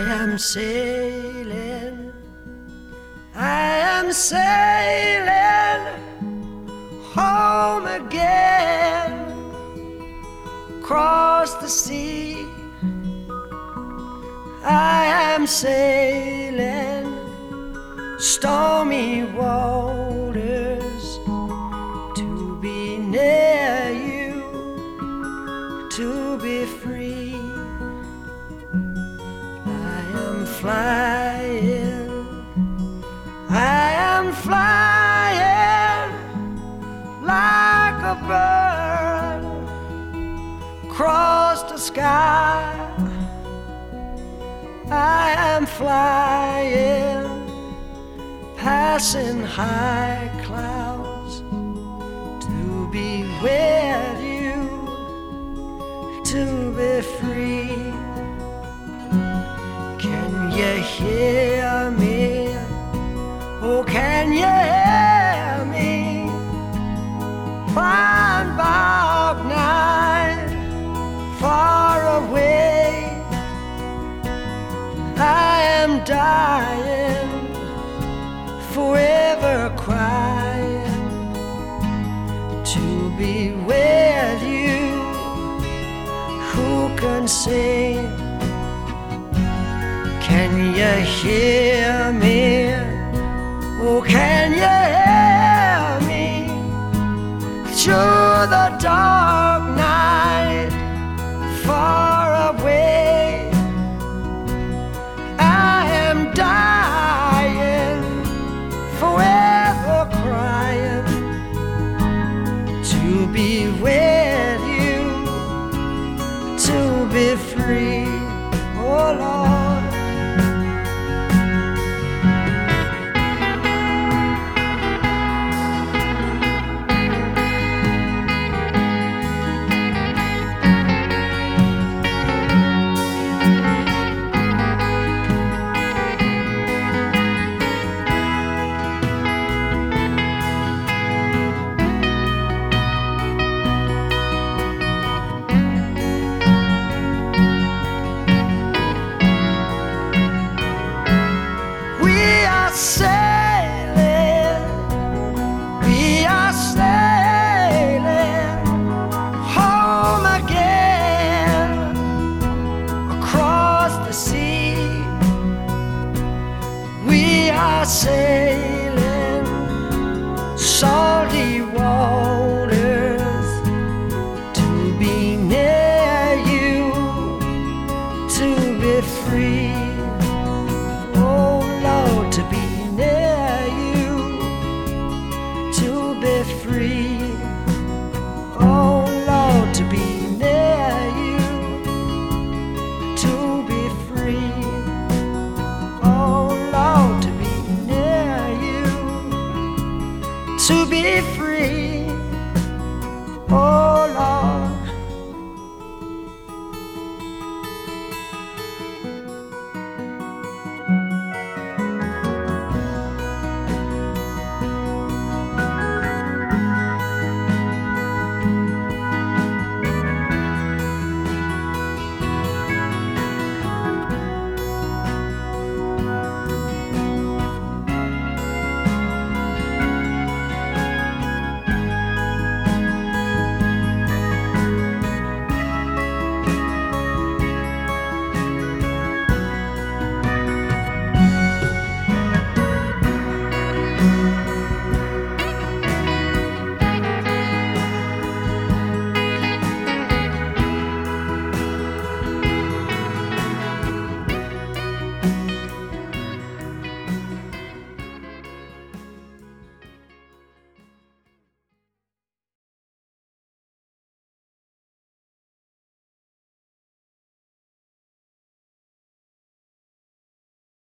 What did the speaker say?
am sailing, I am sailing home again. Across the sea. I am sailing. Stormy waters flying, I am flying like a bird across the sky. I am flying, passing high clouds to be with you, to be free. You hear me? Oh, can you hear me? Fine dark night, far away. I am dying, forever crying to be with you. Who can sing? Can you hear me? The to be free. Oh Lord.